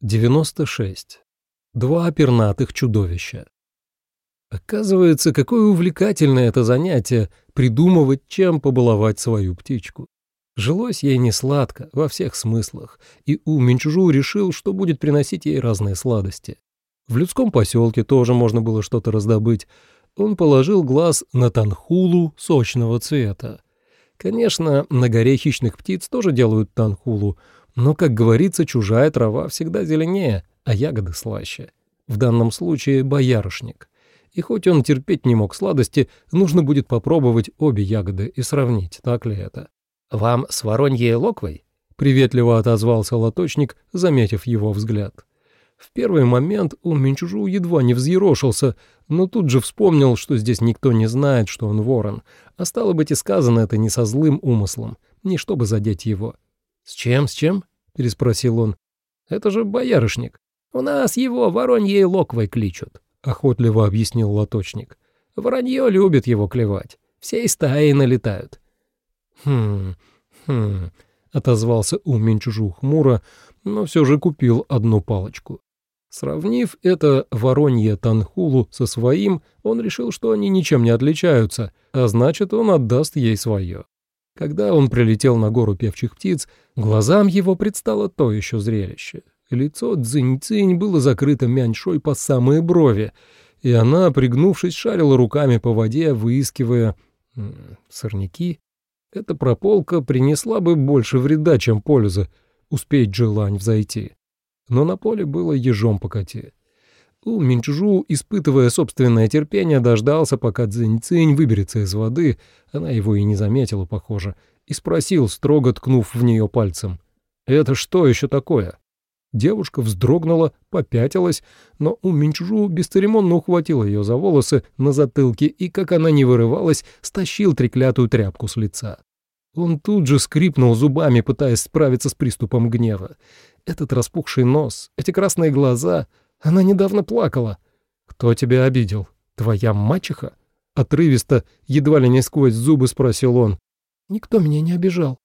96. Два пернатых чудовища. Оказывается, какое увлекательное это занятие — придумывать, чем побаловать свою птичку. Жилось ей не сладко, во всех смыслах, и У Минчужу решил, что будет приносить ей разные сладости. В людском поселке тоже можно было что-то раздобыть. Он положил глаз на танхулу сочного цвета. Конечно, на горе хищных птиц тоже делают танхулу — но, как говорится, чужая трава всегда зеленее, а ягоды слаще. В данном случае боярышник. И хоть он терпеть не мог сладости, нужно будет попробовать обе ягоды и сравнить, так ли это. «Вам с вороньей локвой?» — приветливо отозвался лоточник, заметив его взгляд. В первый момент он Минчужу едва не взъерошился, но тут же вспомнил, что здесь никто не знает, что он ворон, а стало быть и сказано это не со злым умыслом, не чтобы задеть его. «С чем, с чем?» — переспросил он. «Это же боярышник. У нас его вороньей локвой кличут», — охотливо объяснил лоточник. «Воронье любит его клевать. Всей стаи налетают». «Хм, хм», — отозвался у Минчужу хмуро, но все же купил одну палочку. Сравнив это воронье Танхулу со своим, он решил, что они ничем не отличаются, а значит, он отдаст ей свое. Когда он прилетел на гору певчих птиц, глазам его предстало то еще зрелище. Лицо Цзинь-Цинь было закрыто мяньшой по самые брови, и она, пригнувшись, шарила руками по воде, выискивая... сорняки. Эта прополка принесла бы больше вреда, чем пользы, успеть желань взойти. Но на поле было ежом покати. У Минчжу, испытывая собственное терпение, дождался, пока Цзинь-Цинь выберется из воды, она его и не заметила, похоже, и спросил, строго ткнув в нее пальцем. «Это что еще такое?» Девушка вздрогнула, попятилась, но у Минчжу бесцеремонно ухватил ее за волосы на затылке и, как она не вырывалась, стащил треклятую тряпку с лица. Он тут же скрипнул зубами, пытаясь справиться с приступом гнева. Этот распухший нос, эти красные глаза — она недавно плакала. Кто тебя обидел? Твоя мачеха? Отрывисто, едва ли не сквозь зубы спросил он. Никто меня не обижал.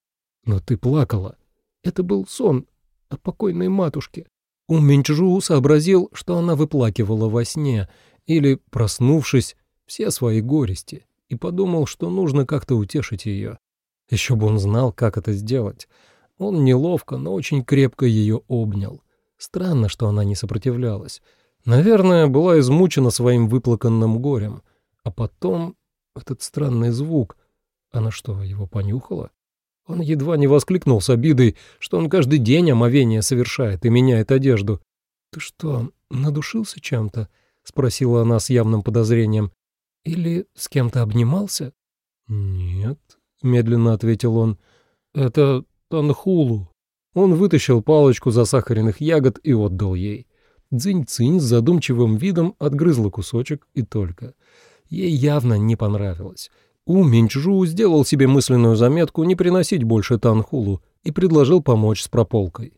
Но ты плакала. Это был сон о покойной матушке. Ум Минчжу сообразил, что она выплакивала во сне или, проснувшись, все свои горести, и подумал, что нужно как-то утешить ее. Еще бы он знал, как это сделать. Он неловко, но очень крепко ее обнял. Странно, что она не сопротивлялась. Наверное, была измучена своим выплаканным горем. А потом этот странный звук. Она что, его понюхала? Он едва не воскликнул с обидой, что он каждый день омовение совершает и меняет одежду. «Ты что, надушился чем-то?» — спросила она с явным подозрением. «Или с кем-то обнимался?» «Нет», — медленно ответил он. «Это Танхулу, он вытащил палочку засахаренных ягод и отдал ей. Дзинь-цинь с задумчивым видом отгрызла кусочек и только. Ей явно не понравилось. У Минчжу сделал себе мысленную заметку не приносить больше Танхулу и предложил помочь с прополкой.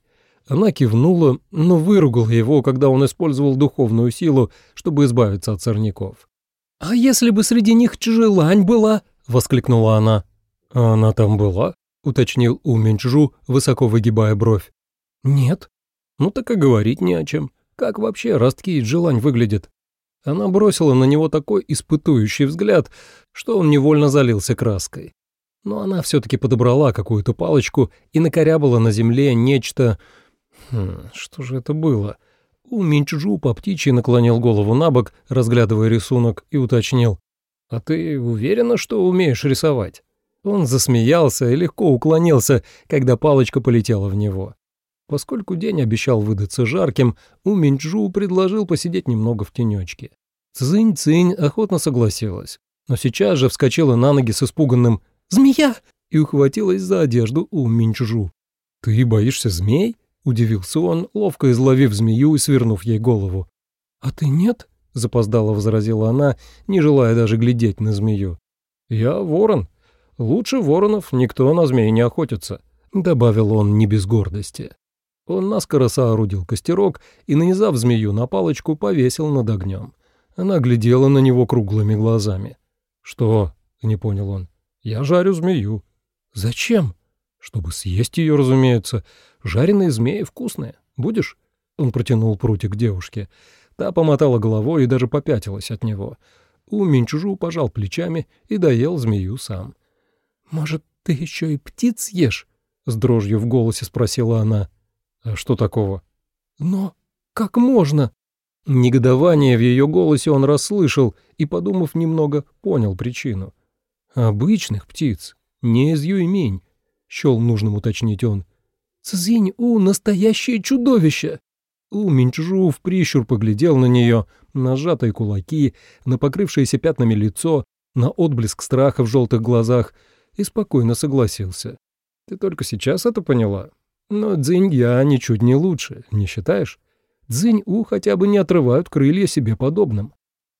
Она кивнула, но выругала его, когда он использовал духовную силу, чтобы избавиться от сорняков. «А если бы среди них Чжилань была?» — воскликнула она. «А она там была?» Уточнил У Минчжу, высоко выгибая бровь. «Нет». «Ну так и говорить не о чем. Как вообще ростки и желань выглядят?» Она бросила на него такой испытующий взгляд, что он невольно залился краской. Но она все-таки подобрала какую-то палочку и накорябала на земле нечто... Хм, что же это было? У Минчжу по птичьи наклонил голову на бок, разглядывая рисунок, и уточнил. «А ты уверена, что умеешь рисовать?» Он засмеялся и легко уклонился, когда палочка полетела в него. Поскольку день обещал выдаться жарким, У Минчжу предложил посидеть немного в тенечке. Цзинь-цинь охотно согласилась, но сейчас же вскочила на ноги с испуганным «Змея!» и ухватилась за одежду У Минчжу. «Ты боишься змей?» — удивился он, ловко изловив змею и свернув ей голову. «А ты нет?» — запоздало возразила она, не желая даже глядеть на змею. «Я ворон», Лучше воронов никто на змей не охотится», — добавил он не без гордости. Он наскоро соорудил костерок и, нанизав змею на палочку, повесил над огнем. Она глядела на него круглыми глазами. «Что?» — не понял он. «Я жарю змею». «Зачем?» «Чтобы съесть ее, разумеется. Жареные змеи вкусные. Будешь?» Он протянул прутик девушке. Та помотала головой и даже попятилась от него. У Минчужу пожал плечами и доел змею сам. «Может, ты еще и птиц ешь?» — с дрожью в голосе спросила она. «А что такого?» «Но как можно?» Негодование в ее голосе он расслышал и, подумав немного, понял причину. «Обычных птиц, не из Юйминь», — счел нужным уточнить он. «Цзинь-У — настоящее чудовище!» У Минчжу в прищур поглядел на нее, на сжатые кулаки, на покрывшееся пятнами лицо, на отблеск страха в желтых глазах и спокойно согласился. «Ты только сейчас это поняла? Но Цзинь-Я ничуть не лучше, не считаешь? Цзинь-У хотя бы не отрывают крылья себе подобным».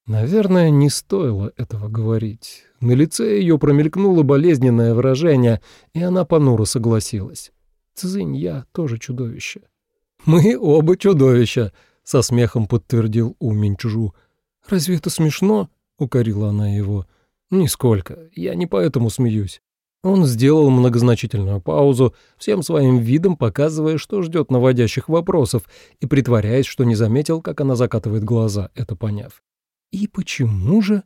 Наверное, не стоило этого говорить. На лице ее промелькнуло болезненное выражение, и она понуро согласилась. «Цзинь-Я тоже чудовище». «Мы оба чудовища», — со смехом подтвердил У Минчжу. «Разве это смешно?» — укорила она его. «Нисколько. Я не поэтому смеюсь». Он сделал многозначительную паузу, всем своим видом показывая, что ждет наводящих вопросов, и притворяясь, что не заметил, как она закатывает глаза, это поняв. «И почему же?»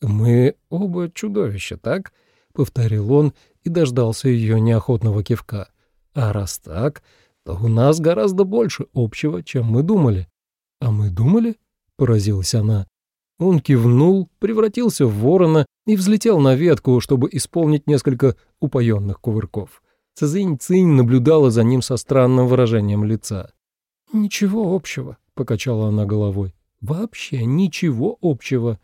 «Мы оба чудовища, так?» — повторил он и дождался ее неохотного кивка. «А раз так, то у нас гораздо больше общего, чем мы думали». «А мы думали?» — поразилась она. Он кивнул, превратился в ворона и взлетел на ветку, чтобы исполнить несколько упоенных кувырков. Цзинь-цинь наблюдала за ним со странным выражением лица. «Ничего общего», — покачала она головой. «Вообще ничего общего».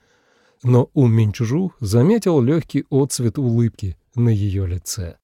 Но у Минчжу заметил легкий отцвет улыбки на ее лице.